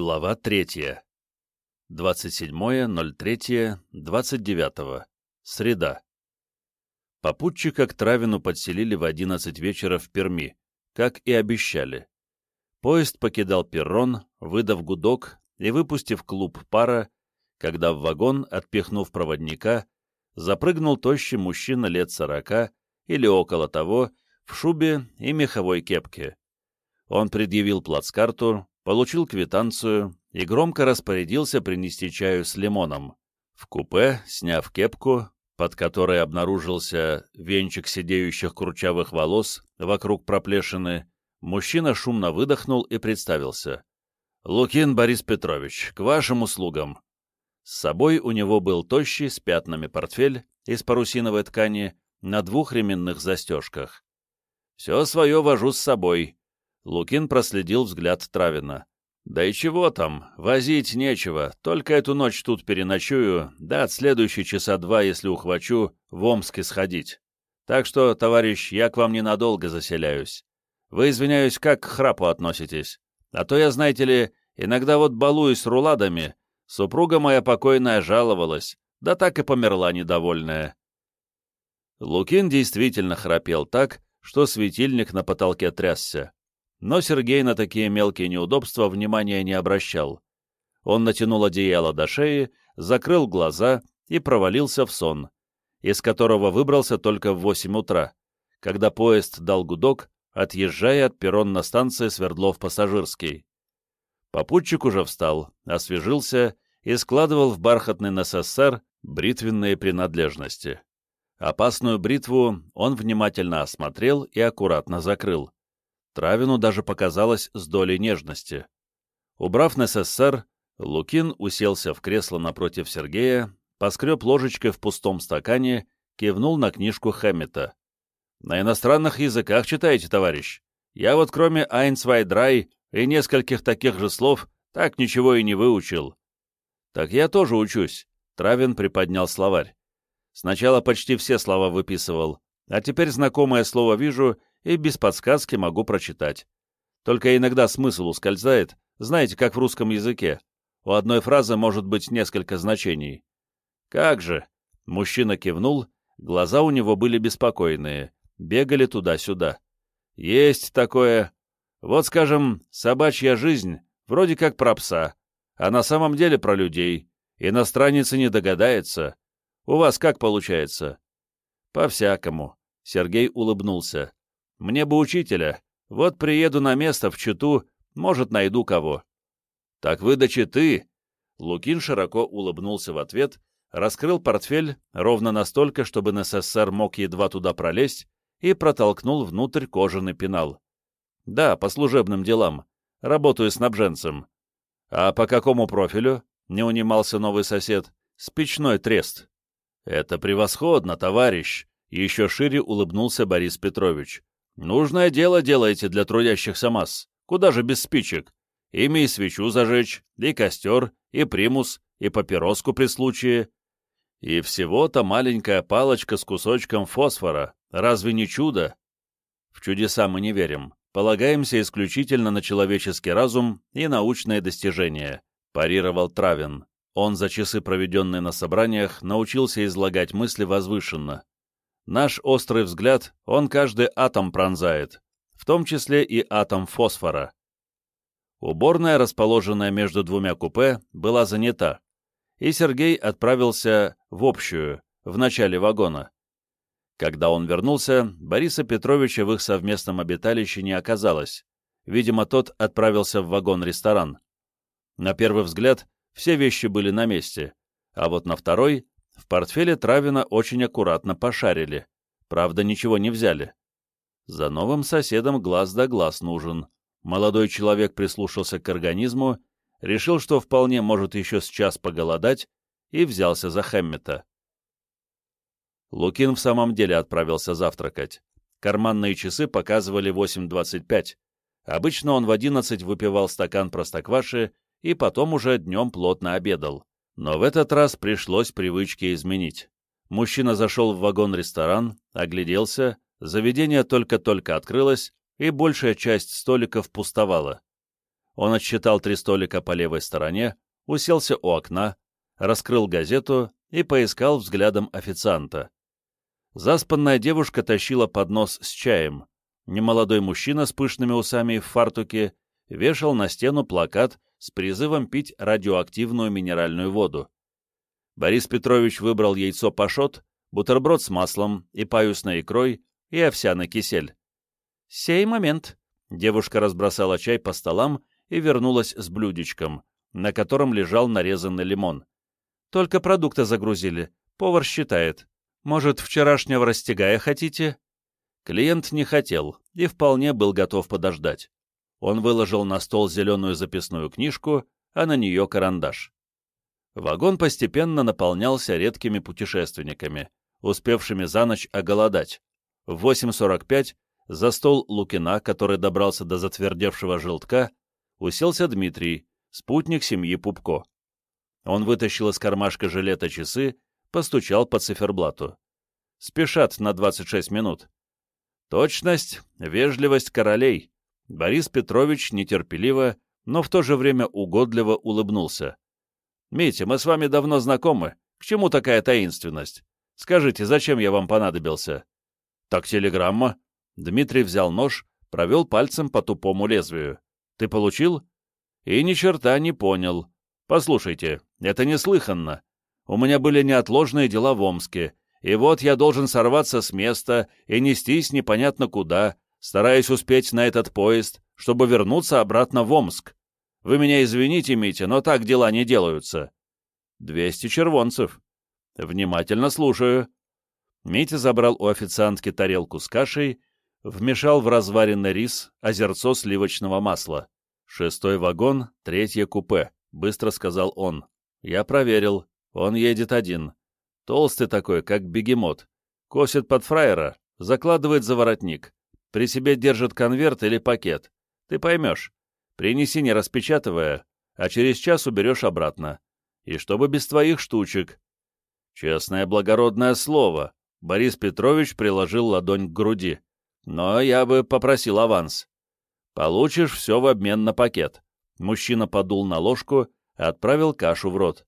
Глава третья. 27.03.29. Среда. Попутчика к Травину подселили в 11 вечера в Перми, как и обещали. Поезд покидал перрон, выдав гудок и выпустив клуб пара, когда в вагон, отпихнув проводника, запрыгнул тощий мужчина лет сорока или около того, в шубе и меховой кепке. Он предъявил плацкарту, получил квитанцию и громко распорядился принести чаю с лимоном. В купе, сняв кепку, под которой обнаружился венчик сидеющих курчавых волос вокруг проплешины, мужчина шумно выдохнул и представился. «Лукин Борис Петрович, к вашим услугам!» С собой у него был тощий с пятнами портфель из парусиновой ткани на двух ременных застежках. «Все свое вожу с собой», — Лукин проследил взгляд Травина. «Да и чего там, возить нечего, только эту ночь тут переночую, да от следующей часа два, если ухвачу, в Омске сходить. Так что, товарищ, я к вам ненадолго заселяюсь. Вы, извиняюсь, как к храпу относитесь? А то я, знаете ли, иногда вот балуюсь руладами, Супруга моя покойная жаловалась, да так и померла недовольная. Лукин действительно храпел так, что светильник на потолке трясся. Но Сергей на такие мелкие неудобства внимания не обращал. Он натянул одеяло до шеи, закрыл глаза и провалился в сон, из которого выбрался только в восемь утра, когда поезд дал гудок, отъезжая от перрона станции Свердлов-Пассажирский. Попутчик уже встал, освежился и складывал в бархатный НССР бритвенные принадлежности. Опасную бритву он внимательно осмотрел и аккуратно закрыл. Травину даже показалось с долей нежности. Убрав несессер, Лукин уселся в кресло напротив Сергея, поскреб ложечкой в пустом стакане, кивнул на книжку Хэммета. «На иностранных языках читаете, товарищ? Я вот кроме «eins, zwei, drei» и нескольких таких же слов так ничего и не выучил. Так я тоже учусь. Травин приподнял словарь. Сначала почти все слова выписывал, а теперь знакомое слово вижу и без подсказки могу прочитать. Только иногда смысл ускользает, знаете, как в русском языке. У одной фразы может быть несколько значений. Как же? Мужчина кивнул, глаза у него были беспокойные, бегали туда-сюда. Есть такое. Вот, скажем, собачья жизнь, вроде как про пса, а на самом деле про людей. Иностранец и не догадается. У вас как получается? По-всякому. Сергей улыбнулся. Мне бы учителя. Вот приеду на место в Читу, может, найду кого. Так вы Читы. Лукин широко улыбнулся в ответ, раскрыл портфель ровно настолько, чтобы НССР мог едва туда пролезть, и протолкнул внутрь кожаный пенал. Да, по служебным делам. Работаю снабженцем. А по какому профилю? Не унимался новый сосед. Спичной трест. Это превосходно, товарищ. Еще шире улыбнулся Борис Петрович. Нужное дело делаете для трудящихся масс. Куда же без спичек? Ими и свечу зажечь, и костер, и примус, и папироску при случае. И всего-то маленькая палочка с кусочком фосфора. Разве не чудо? В чудеса мы не верим полагаемся исключительно на человеческий разум и научные достижения», – парировал Травин. Он за часы, проведенные на собраниях, научился излагать мысли возвышенно. Наш острый взгляд, он каждый атом пронзает, в том числе и атом фосфора. Уборная, расположенная между двумя купе, была занята, и Сергей отправился в общую, в начале вагона. Когда он вернулся, Бориса Петровича в их совместном обиталище не оказалось. Видимо, тот отправился в вагон-ресторан. На первый взгляд, все вещи были на месте, а вот на второй в портфеле Травина очень аккуратно пошарили. Правда, ничего не взяли. За новым соседом глаз да глаз нужен. Молодой человек прислушался к организму, решил, что вполне может еще с час поголодать, и взялся за Хэммета. Лукин в самом деле отправился завтракать. Карманные часы показывали 8.25. Обычно он в 11 выпивал стакан простокваши и потом уже днем плотно обедал. Но в этот раз пришлось привычки изменить. Мужчина зашел в вагон-ресторан, огляделся, заведение только-только открылось, и большая часть столиков пустовала. Он отсчитал три столика по левой стороне, уселся у окна, раскрыл газету и поискал взглядом официанта. Заспанная девушка тащила поднос с чаем. Немолодой мужчина с пышными усами в фартуке вешал на стену плакат с призывом пить радиоактивную минеральную воду. Борис Петрович выбрал яйцо пашот, бутерброд с маслом и паюсной икрой и овсяный кисель. «Сей момент!» Девушка разбросала чай по столам и вернулась с блюдечком, на котором лежал нарезанный лимон. «Только продукты загрузили. Повар считает. Может, вчерашнего растягая хотите?» Клиент не хотел и вполне был готов подождать. Он выложил на стол зеленую записную книжку, а на нее карандаш. Вагон постепенно наполнялся редкими путешественниками, успевшими за ночь оголодать. В 8.45 за стол Лукина, который добрался до затвердевшего желтка, уселся Дмитрий, спутник семьи Пупко. Он вытащил из кармашка жилета часы, постучал по циферблату. Спешат на 26 минут. Точность, вежливость королей. Борис Петрович нетерпеливо, но в то же время угодливо улыбнулся. «Митя, мы с вами давно знакомы. К чему такая таинственность? Скажите, зачем я вам понадобился?» «Так телеграмма». Дмитрий взял нож, провел пальцем по тупому лезвию. «Ты получил?» «И ни черта не понял. Послушайте, это неслыханно. У меня были неотложные дела в Омске, и вот я должен сорваться с места и нестись непонятно куда, стараясь успеть на этот поезд, чтобы вернуться обратно в Омск. Вы меня извините, Митя, но так дела не делаются. Двести червонцев. Внимательно слушаю. Митя забрал у официантки тарелку с кашей, вмешал в разваренный рис озерцо сливочного масла. «Шестой вагон, третье купе», — быстро сказал он. «Я проверил. Он едет один. Толстый такой, как бегемот. Косит под фраера, закладывает за воротник. При себе держит конверт или пакет. Ты поймешь. Принеси, не распечатывая, а через час уберешь обратно. И чтобы без твоих штучек. Честное благородное слово. Борис Петрович приложил ладонь к груди. Но я бы попросил аванс. Получишь все в обмен на пакет. Мужчина подул на ложку и отправил кашу в рот.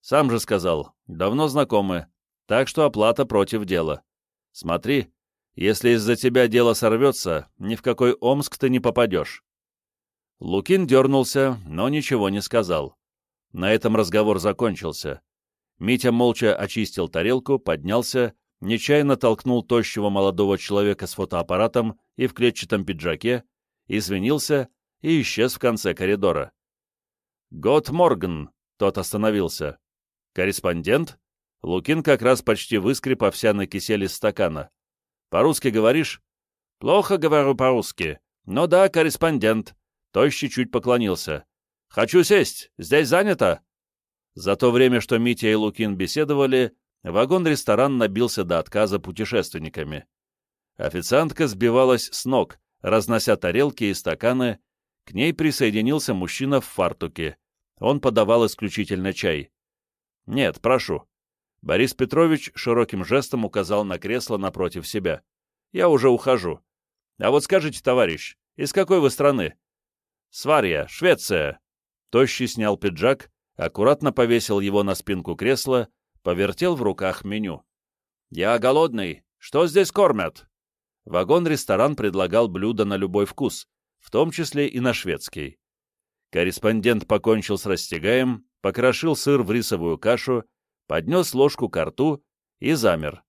Сам же сказал, давно знакомы, так что оплата против дела. Смотри, если из-за тебя дело сорвется, ни в какой Омск ты не попадешь. Лукин дернулся, но ничего не сказал. На этом разговор закончился. Митя молча очистил тарелку, поднялся, нечаянно толкнул тощего молодого человека с фотоаппаратом и в клетчатом пиджаке, извинился и исчез в конце коридора. «Гот Морган!» — тот остановился. «Корреспондент?» Лукин как раз почти выскреб овсяный кисель из стакана. «По-русски говоришь?» «Плохо говорю по-русски. Но да, корреспондент. Тощий чуть поклонился. «Хочу сесть! Здесь занято!» За то время, что Митя и Лукин беседовали, вагон-ресторан набился до отказа путешественниками. Официантка сбивалась с ног, разнося тарелки и стаканы, к ней присоединился мужчина в фартуке. Он подавал исключительно чай. «Нет, прошу». Борис Петрович широким жестом указал на кресло напротив себя. «Я уже ухожу. А вот скажите, товарищ, из какой вы страны?» «Сварья, Швеция!» Тощий снял пиджак, аккуратно повесил его на спинку кресла, повертел в руках меню. «Я голодный. Что здесь кормят?» Вагон-ресторан предлагал блюда на любой вкус, в том числе и на шведский. Корреспондент покончил с растягаем, покрошил сыр в рисовую кашу, поднес ложку к рту и замер.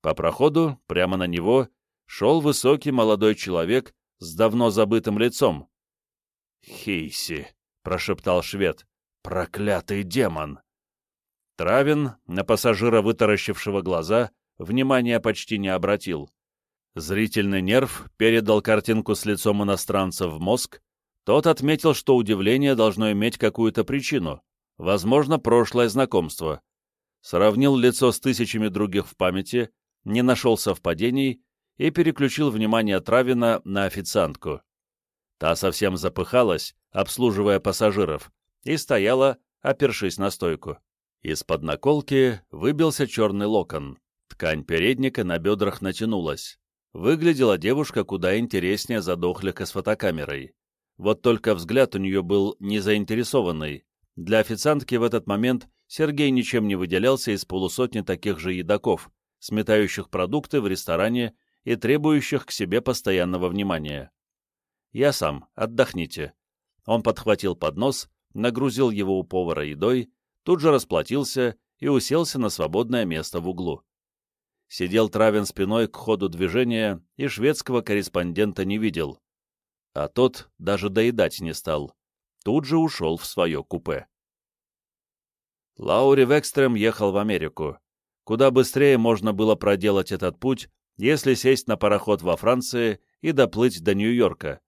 По проходу, прямо на него, шел высокий молодой человек с давно забытым лицом, «Хейси!» — прошептал швед. «Проклятый демон!» Травин, на пассажира, вытаращившего глаза, внимания почти не обратил. Зрительный нерв передал картинку с лицом иностранца в мозг. Тот отметил, что удивление должно иметь какую-то причину, возможно, прошлое знакомство. Сравнил лицо с тысячами других в памяти, не нашел совпадений и переключил внимание Травина на официантку. Та совсем запыхалась, обслуживая пассажиров, и стояла, опершись на стойку. Из-под наколки выбился черный локон. Ткань передника на бедрах натянулась. Выглядела девушка куда интереснее задохлика с фотокамерой. вот только взгляд у нее был не заинтересованный. Для официантки в этот момент Сергей ничем не выделялся из полусотни таких же едоков, сметающих продукты в ресторане и требующих к себе постоянного внимания. «Я сам, отдохните». Он подхватил поднос, нагрузил его у повара едой, тут же расплатился и уселся на свободное место в углу. Сидел Травин спиной к ходу движения и шведского корреспондента не видел. А тот даже доедать не стал. Тут же ушел в свое купе. Лаури Векстрем ехал в Америку. Куда быстрее можно было проделать этот путь, если сесть на пароход во Франции и доплыть до Нью-Йорка.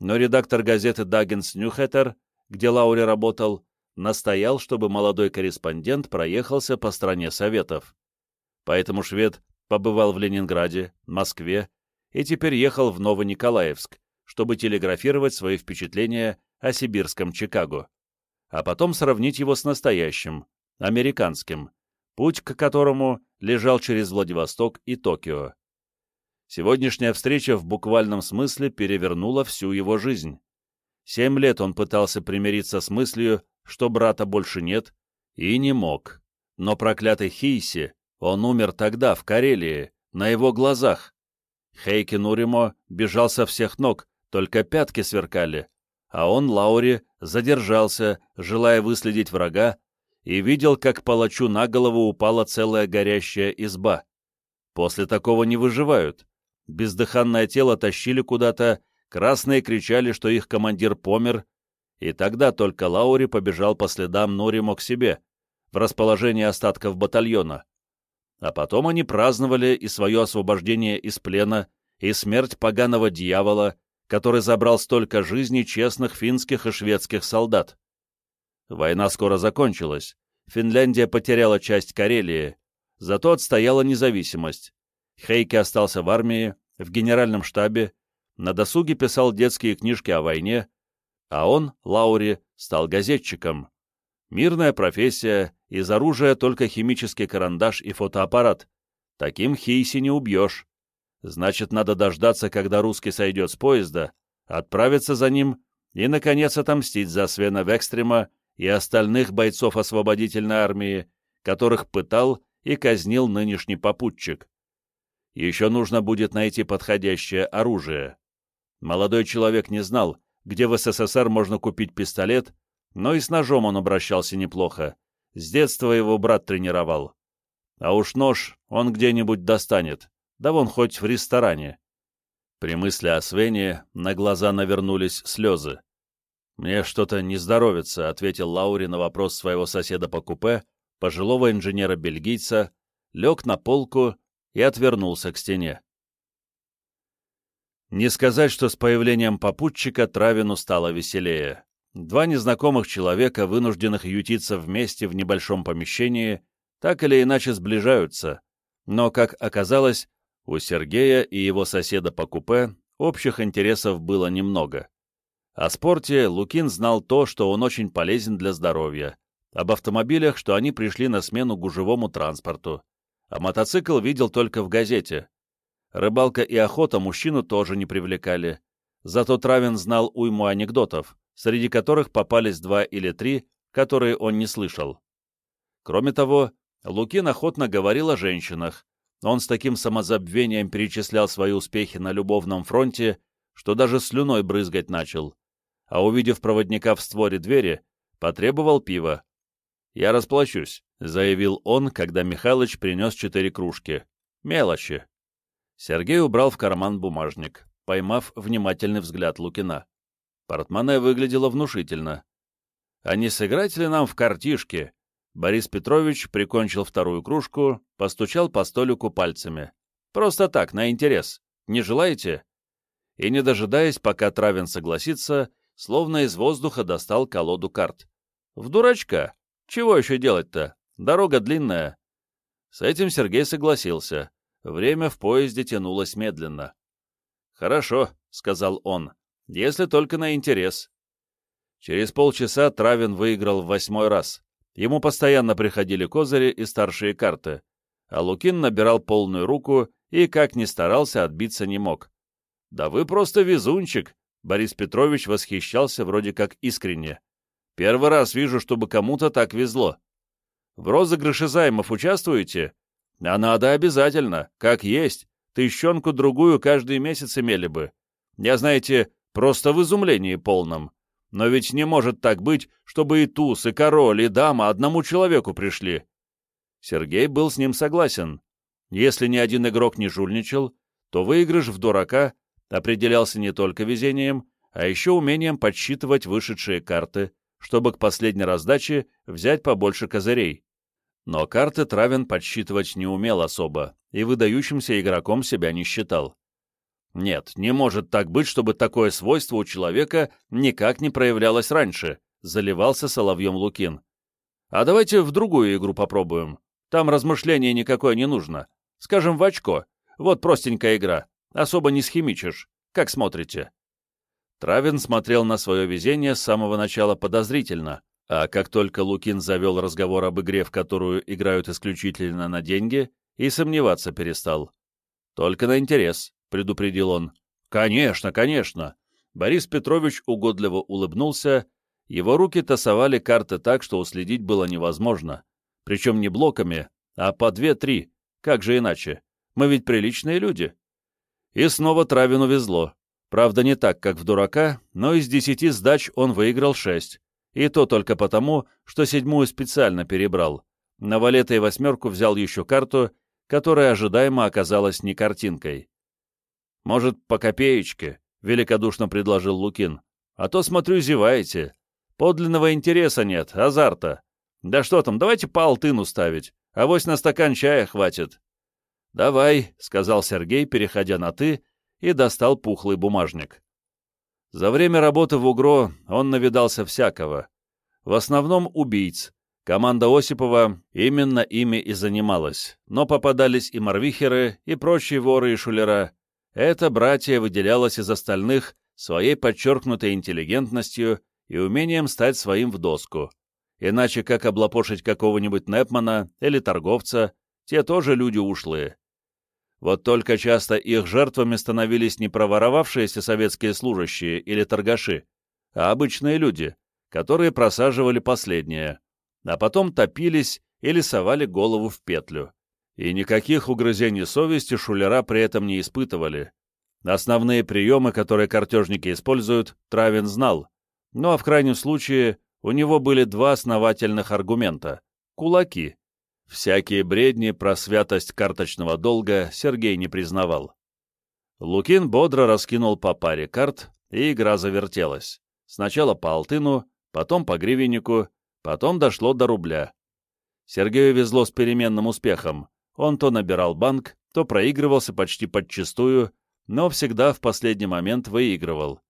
Но редактор газеты «Даггинс Ньюхеттер», где Лаури работал, настоял, чтобы молодой корреспондент проехался по стране Советов. Поэтому швед побывал в Ленинграде, Москве и теперь ехал в Новониколаевск, чтобы телеграфировать свои впечатления о сибирском Чикаго, а потом сравнить его с настоящим, американским, путь к которому лежал через Владивосток и Токио. Сегодняшняя встреча в буквальном смысле перевернула всю его жизнь. Семь лет он пытался примириться с мыслью, что брата больше нет, и не мог. Но проклятый Хейси, он умер тогда, в Карелии, на его глазах. Хейки Нуримо бежал со всех ног, только пятки сверкали, а он, Лаури, задержался, желая выследить врага, и видел, как палачу на голову упала целая горящая изба. После такого не выживают. Бездыханное тело тащили куда-то, красные кричали, что их командир помер, и тогда только Лаури побежал по следам Норимо к себе, в расположение остатков батальона. А потом они праздновали и свое освобождение из плена, и смерть поганого дьявола, который забрал столько жизней честных финских и шведских солдат. Война скоро закончилась, Финляндия потеряла часть Карелии, зато отстояла независимость. Хейке остался в армии, в генеральном штабе, на досуге писал детские книжки о войне, а он, Лаури, стал газетчиком. Мирная профессия, из оружия только химический карандаш и фотоаппарат. Таким Хейси не убьешь. Значит, надо дождаться, когда русский сойдет с поезда, отправиться за ним и, наконец, отомстить за Свена Векстрема и остальных бойцов освободительной армии, которых пытал и казнил нынешний попутчик. Еще нужно будет найти подходящее оружие. Молодой человек не знал, где в СССР можно купить пистолет, но и с ножом он обращался неплохо. С детства его брат тренировал. А уж нож он где-нибудь достанет, да вон хоть в ресторане. При мысли о Свене на глаза навернулись слезы. «Мне что-то не здоровится», — ответил Лаури на вопрос своего соседа по купе, пожилого инженера-бельгийца, лег на полку и отвернулся к стене. Не сказать, что с появлением попутчика Травину стало веселее. Два незнакомых человека, вынужденных ютиться вместе в небольшом помещении, так или иначе сближаются, но, как оказалось, у Сергея и его соседа по купе общих интересов было немного. О спорте Лукин знал то, что он очень полезен для здоровья, об автомобилях, что они пришли на смену гужевому транспорту, а мотоцикл видел только в газете, Рыбалка и охота мужчину тоже не привлекали. Зато Травин знал уйму анекдотов, среди которых попались два или три, которые он не слышал. Кроме того, Лукин охотно говорил о женщинах. Он с таким самозабвением перечислял свои успехи на любовном фронте, что даже слюной брызгать начал. А увидев проводника в створе двери, потребовал пива. «Я расплачусь», — заявил он, когда Михалыч принес четыре кружки. «Мелочи». Сергей убрал в карман бумажник, поймав внимательный взгляд Лукина. Портмоне выглядело внушительно. «А не сыграть ли нам в картишки?» Борис Петрович прикончил вторую кружку, постучал по столику пальцами. «Просто так, на интерес. Не желаете?» И, не дожидаясь, пока Травин согласится, словно из воздуха достал колоду карт. «В дурачка! Чего еще делать-то? Дорога длинная». С этим Сергей согласился Время в поезде тянулось медленно. «Хорошо», — сказал он, — «если только на интерес». Через полчаса Травин выиграл в восьмой раз. Ему постоянно приходили козыри и старшие карты, а Лукин набирал полную руку и, как ни старался, отбиться не мог. «Да вы просто везунчик», Борис Петрович восхищался вроде как искренне. «Первый раз вижу, чтобы кому-то так везло. В розыгрыше займов участвуете? А надо обязательно, как есть. Тыщенку-другую каждый месяц имели бы. Я, знаете, просто в изумлении полном. Но ведь не может так быть, чтобы и туз, и король, и дама одному человеку пришли. Сергей был с ним согласен. Если ни один игрок не жульничал, то выигрыш в дурака определялся не только везением, а еще умением подсчитывать вышедшие карты, чтобы к последней раздаче взять побольше козырей. Но карты Травин подсчитывать не умел особо, и выдающимся игроком себя не считал. Нет, не может так быть, чтобы такое свойство у человека никак не проявлялось раньше, заливался соловьем Лукин. А давайте в другую игру попробуем. Там размышления никакое не нужно. Скажем, в очко. Вот простенькая игра. Особо не схимичишь. Как смотрите? Травин смотрел на свое везение с самого начала подозрительно, а как только Лукин завел разговор об игре, в которую играют исключительно на деньги, и сомневаться перестал. «Только на интерес», — предупредил он. «Конечно, конечно!» Борис Петрович угодливо улыбнулся. Его руки тасовали карты так, что уследить было невозможно. Причем не блоками, а по две-три. Как же иначе? Мы ведь приличные люди. И снова Травину везло. Правда, не так, как в дурака, но из десяти сдач он выиграл шесть. И то только потому, что седьмую специально перебрал. На валета и восьмерку взял еще карту, которая ожидаемо оказалась не картинкой. «Может, по копеечке?» — великодушно предложил Лукин. «А то, смотрю, зеваете. Подлинного интереса нет, азарта. Да что там, давайте по алтыну ставить, а вось на стакан чая хватит». «Давай», — сказал Сергей, переходя на «ты», и достал пухлый бумажник. За время работы в УГРО он навидался всякого. В основном убийц. Команда Осипова именно ими и занималась, но попадались и морвихеры, и прочие воры и шулера. Это братья выделялось из остальных своей подчеркнутой интеллигентностью и умением стать своим в доску. Иначе как облапошить какого-нибудь Непмана или торговца, те тоже люди ушлые. Вот только часто их жертвами становились не проворовавшиеся советские служащие или торгаши, а обычные люди, которые просаживали последнее, а потом топились или совали голову в петлю. И никаких угрызений совести шулера при этом не испытывали. Основные приемы, которые картежники используют, Травин знал. Ну а в крайнем случае у него были два основательных аргумента — кулаки. Всякие бредни про святость карточного долга Сергей не признавал. Лукин бодро раскинул по паре карт, и игра завертелась. Сначала по алтыну, потом по гривеннику, потом дошло до рубля. Сергею везло с переменным успехом. Он то набирал банк, то проигрывался почти подчистую, но всегда в последний момент выигрывал.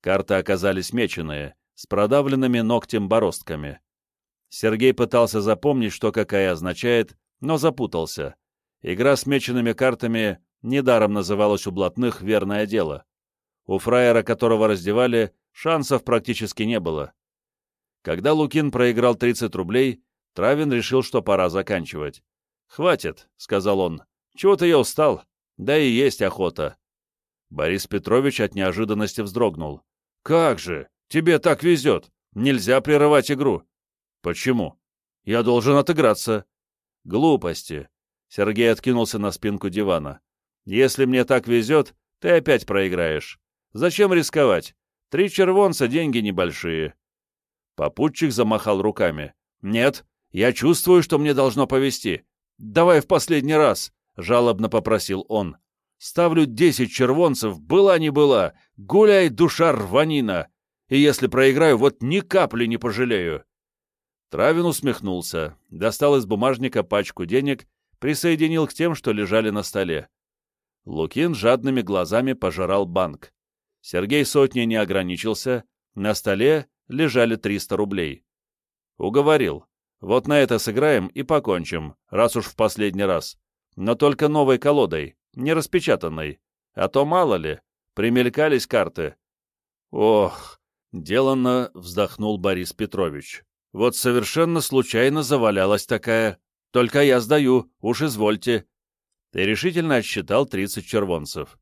Карты оказались меченые, с продавленными ногтем бороздками. Сергей пытался запомнить, что какая означает, но запутался. Игра с меченными картами недаром называлась у блатных «верное дело». У фраера, которого раздевали, шансов практически не было. Когда Лукин проиграл 30 рублей, Травин решил, что пора заканчивать. «Хватит», — сказал он, — «чего-то я устал, да и есть охота». Борис Петрович от неожиданности вздрогнул. «Как же! Тебе так везет! Нельзя прерывать игру!» «Почему? Я должен отыграться». «Глупости». Сергей откинулся на спинку дивана. «Если мне так везет, ты опять проиграешь. Зачем рисковать? Три червонца — деньги небольшие». Попутчик замахал руками. «Нет, я чувствую, что мне должно повезти. Давай в последний раз», — жалобно попросил он. «Ставлю десять червонцев, была не была, гуляй, душа рванина, и если проиграю, вот ни капли не пожалею». Травин усмехнулся, достал из бумажника пачку денег, присоединил к тем, что лежали на столе. Лукин жадными глазами пожирал банк. Сергей сотни не ограничился, на столе лежали 300 рублей. Уговорил. Вот на это сыграем и покончим, раз уж в последний раз. Но только новой колодой, не распечатанной. А то мало ли, примелькались карты. Ох, деланно вздохнул Борис Петрович. Вот совершенно случайно завалялась такая. Только я сдаю, уж извольте. И решительно отсчитал тридцать червонцев.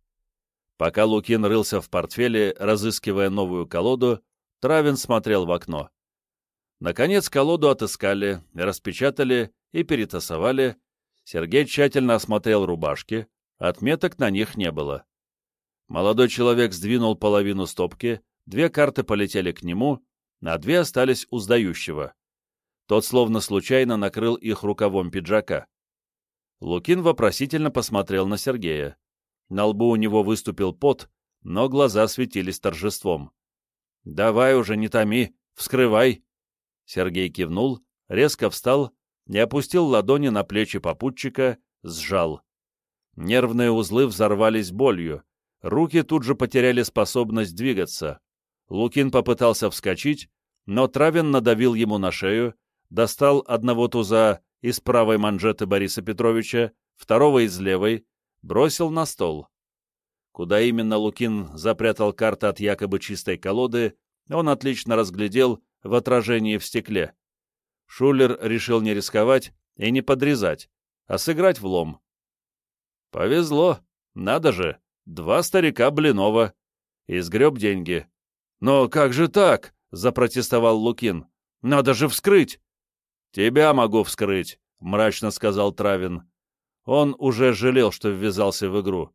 Пока Лукин рылся в портфеле, разыскивая новую колоду, Травин смотрел в окно. Наконец колоду отыскали, распечатали и перетасовали. Сергей тщательно осмотрел рубашки, отметок на них не было. Молодой человек сдвинул половину стопки, две карты полетели к нему, а две остались у сдающего. Тот словно случайно накрыл их рукавом пиджака. Лукин вопросительно посмотрел на Сергея. На лбу у него выступил пот, но глаза светились торжеством. «Давай уже, не томи, вскрывай!» Сергей кивнул, резко встал и опустил ладони на плечи попутчика, сжал. Нервные узлы взорвались болью, руки тут же потеряли способность двигаться. Лукин попытался вскочить, но Травин надавил ему на шею, достал одного туза из правой манжеты Бориса Петровича, второго из левой, бросил на стол. Куда именно Лукин запрятал карты от якобы чистой колоды, он отлично разглядел в отражении в стекле. Шулер решил не рисковать и не подрезать, а сыграть в лом. Повезло, надо же, два старика Блинова. И сгреб деньги. «Но как же так?» — запротестовал Лукин. «Надо же вскрыть!» «Тебя могу вскрыть», — мрачно сказал Травин. Он уже жалел, что ввязался в игру.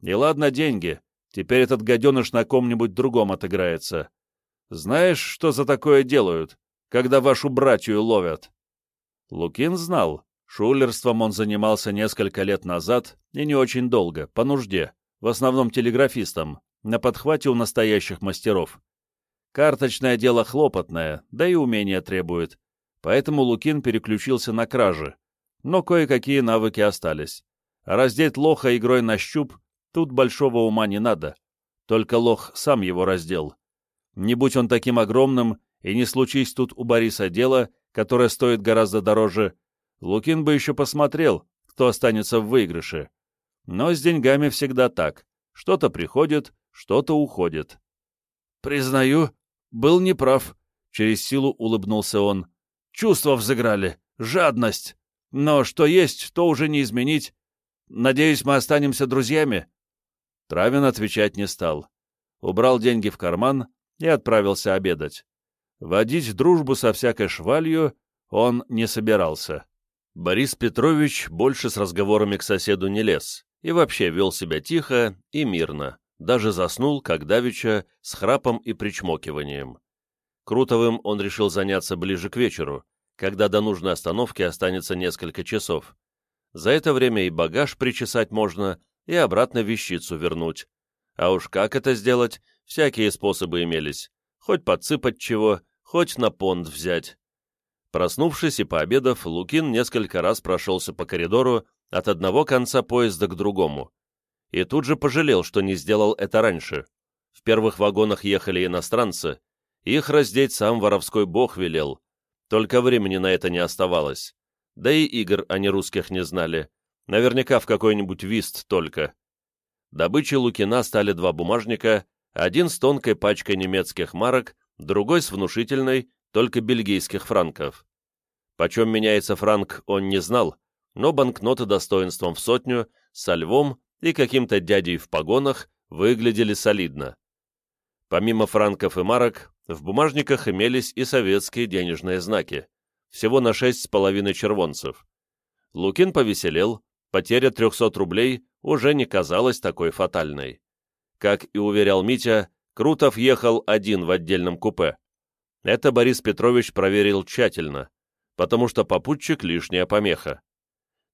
И ладно деньги, теперь этот гаденыш на ком-нибудь другом отыграется. Знаешь, что за такое делают, когда вашу братью ловят?» Лукин знал. Шулерством он занимался несколько лет назад и не очень долго, по нужде, в основном телеграфистом, на подхвате у настоящих мастеров. Карточное дело хлопотное, да и умения требует, поэтому Лукин переключился на кражи, но кое-какие навыки остались. раздеть лоха игрой на щуп тут большого ума не надо, только лох сам его раздел. Не будь он таким огромным, и не случись тут у Бориса дело, которое стоит гораздо дороже, Лукин бы еще посмотрел, кто останется в выигрыше. Но с деньгами всегда так. Что-то приходит, что-то уходит. «Признаю, был неправ», — через силу улыбнулся он. «Чувства взыграли, жадность. Но что есть, то уже не изменить. Надеюсь, мы останемся друзьями?» Травин отвечать не стал. Убрал деньги в карман и отправился обедать. Водить дружбу со всякой швалью он не собирался. Борис Петрович больше с разговорами к соседу не лез и вообще вел себя тихо и мирно, даже заснул, как давеча, с храпом и причмокиванием. Крутовым он решил заняться ближе к вечеру, когда до нужной остановки останется несколько часов. За это время и багаж причесать можно, и обратно вещицу вернуть. А уж как это сделать, Всякие способы имелись. Хоть подсыпать чего, хоть на понт взять. Проснувшись и пообедав, Лукин несколько раз прошелся по коридору от одного конца поезда к другому. И тут же пожалел, что не сделал это раньше. В первых вагонах ехали иностранцы. Их раздеть сам воровской бог велел. Только времени на это не оставалось. Да и игр они русских не знали. Наверняка в какой-нибудь вист только. Добычей Лукина стали два бумажника один с тонкой пачкой немецких марок, другой с внушительной, только бельгийских франков. Почем меняется франк, он не знал, но банкноты достоинством в сотню, со львом и каким-то дядей в погонах выглядели солидно. Помимо франков и марок, в бумажниках имелись и советские денежные знаки, всего на шесть с половиной червонцев. Лукин повеселел, потеря 300 рублей уже не казалась такой фатальной. Как и уверял Митя, Крутов ехал один в отдельном купе. Это Борис Петрович проверил тщательно, потому что попутчик — лишняя помеха.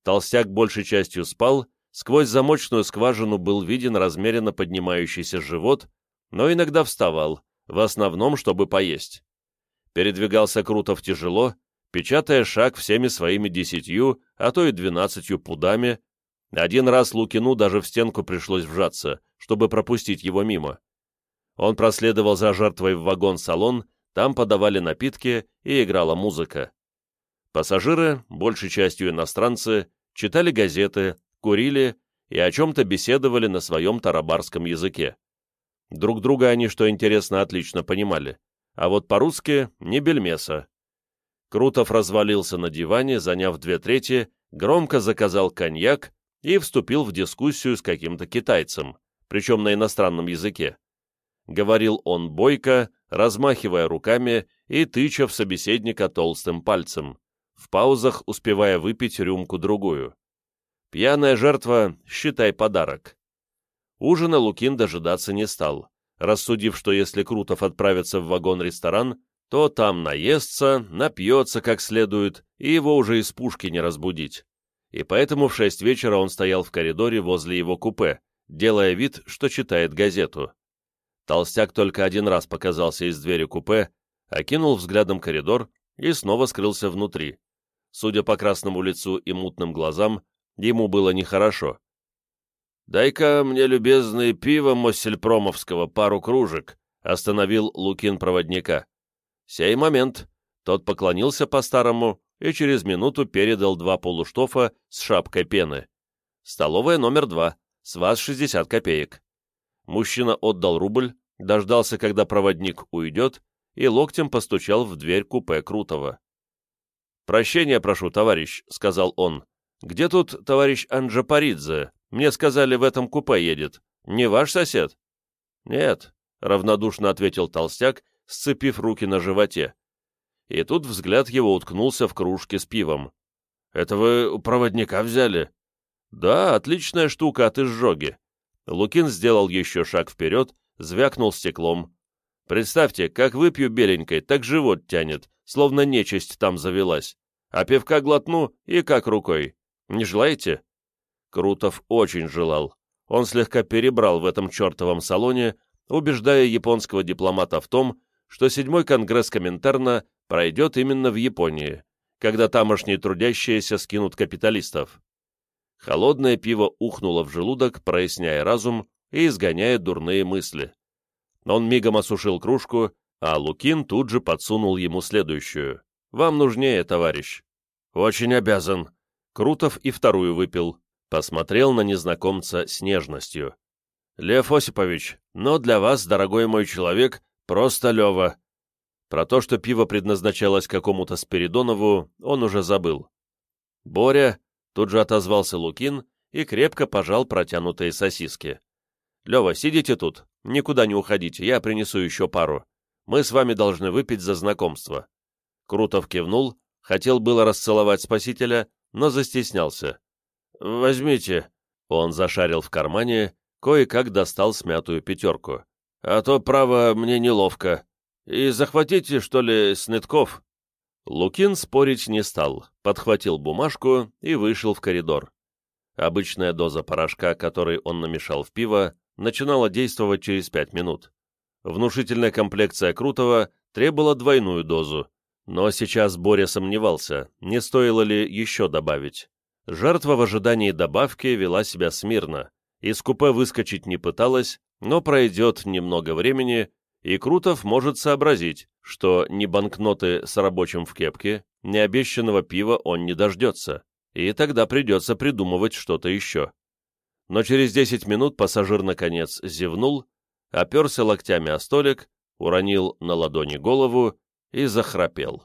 Толстяк большей частью спал, сквозь замочную скважину был виден размеренно поднимающийся живот, но иногда вставал, в основном, чтобы поесть. Передвигался Крутов тяжело, печатая шаг всеми своими десятью, а то и двенадцатью пудами. Один раз Лукину даже в стенку пришлось вжаться — чтобы пропустить его мимо. Он проследовал за жертвой в вагон-салон, там подавали напитки и играла музыка. Пассажиры, большей частью иностранцы, читали газеты, курили и о чем-то беседовали на своем тарабарском языке. Друг друга они, что интересно, отлично понимали, а вот по-русски не бельмеса. Крутов развалился на диване, заняв две трети, громко заказал коньяк и вступил в дискуссию с каким-то китайцем причем на иностранном языке. Говорил он бойко, размахивая руками и тыча в собеседника толстым пальцем, в паузах успевая выпить рюмку-другую. Пьяная жертва, считай подарок. Ужина Лукин дожидаться не стал, рассудив, что если Крутов отправится в вагон-ресторан, то там наестся, напьется как следует, и его уже из пушки не разбудить. И поэтому в шесть вечера он стоял в коридоре возле его купе, делая вид, что читает газету. Толстяк только один раз показался из двери купе, окинул взглядом коридор и снова скрылся внутри. Судя по красному лицу и мутным глазам, ему было нехорошо. «Дай-ка мне, любезное пиво Моссельпромовского, пару кружек», — остановил Лукин проводника. «Сей момент». Тот поклонился по-старому и через минуту передал два полуштофа с шапкой пены. «Столовая номер два, с вас 60 копеек». Мужчина отдал рубль, дождался, когда проводник уйдет, и локтем постучал в дверь купе Крутого. «Прощения прошу, товарищ», — сказал он. «Где тут товарищ Анджапаридзе? Мне сказали, в этом купе едет. Не ваш сосед?» «Нет», — равнодушно ответил толстяк, сцепив руки на животе. И тут взгляд его уткнулся в кружке с пивом. «Это вы у проводника взяли?» «Да, отличная штука от изжоги». Лукин сделал еще шаг вперед, звякнул стеклом. «Представьте, как выпью беленькой, так живот тянет, словно нечисть там завелась. А пивка глотну и как рукой. Не желаете?» Крутов очень желал. Он слегка перебрал в этом чертовом салоне, убеждая японского дипломата в том, что седьмой конгресс Коминтерна пройдет именно в Японии, когда тамошние трудящиеся скинут капиталистов. Холодное пиво ухнуло в желудок, проясняя разум и изгоняя дурные мысли. Он мигом осушил кружку, а Лукин тут же подсунул ему следующую. «Вам нужнее, товарищ». «Очень обязан». Крутов и вторую выпил. Посмотрел на незнакомца с нежностью. «Лев Осипович, но для вас, дорогой мой человек, просто Лева». Про то, что пиво предназначалось какому-то Спиридонову, он уже забыл. «Боря», — тут же отозвался Лукин и крепко пожал протянутые сосиски. «Лева, сидите тут, никуда не уходите, я принесу еще пару. Мы с вами должны выпить за знакомство». Крутов кивнул, хотел было расцеловать спасителя, но застеснялся. «Возьмите». Он зашарил в кармане, кое-как достал смятую пятерку. «А то, право, мне неловко. И захватите, что ли, снытков?» Лукин спорить не стал, подхватил бумажку и вышел в коридор. Обычная доза порошка, который он намешал в пиво, начинала действовать через пять минут. Внушительная комплекция Крутого требовала двойную дозу, но сейчас Боря сомневался, не стоило ли еще добавить. Жертва в ожидании добавки вела себя смирно, из купе выскочить не пыталась, но пройдет немного времени, и Крутов может сообразить, что ни банкноты с рабочим в кепке, ни обещанного пива он не дождется, и тогда придется придумывать что-то еще. Но через 10 минут пассажир наконец зевнул, оперся локтями о столик, уронил на ладони голову и захрапел.